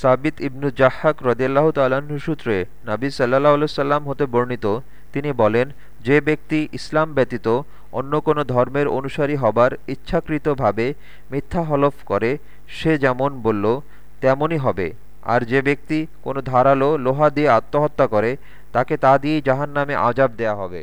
সাবিত ইবনু জাহাক রদিয়াল্লাহ তাল্লাহ্ন সূত্রে নাবি সাল্লাহ সাল্লাম হতে বর্ণিত, তিনি বলেন, যে ব্যক্তি ইসলাম ব্যতীত অন্য কোনো ধর্মের অনুসারী হবার ইচ্ছাকৃতভাবে মিথ্যা হলফ করে, সে যেমন বলল, তেমনই হবে। আর যে ব্যক্তি কোনো ধারালো লোহা দিয়ে আত্মহত্যা করে, তাকে তা দিয়েই জাহান্নামে আজাব দেয়া হবে।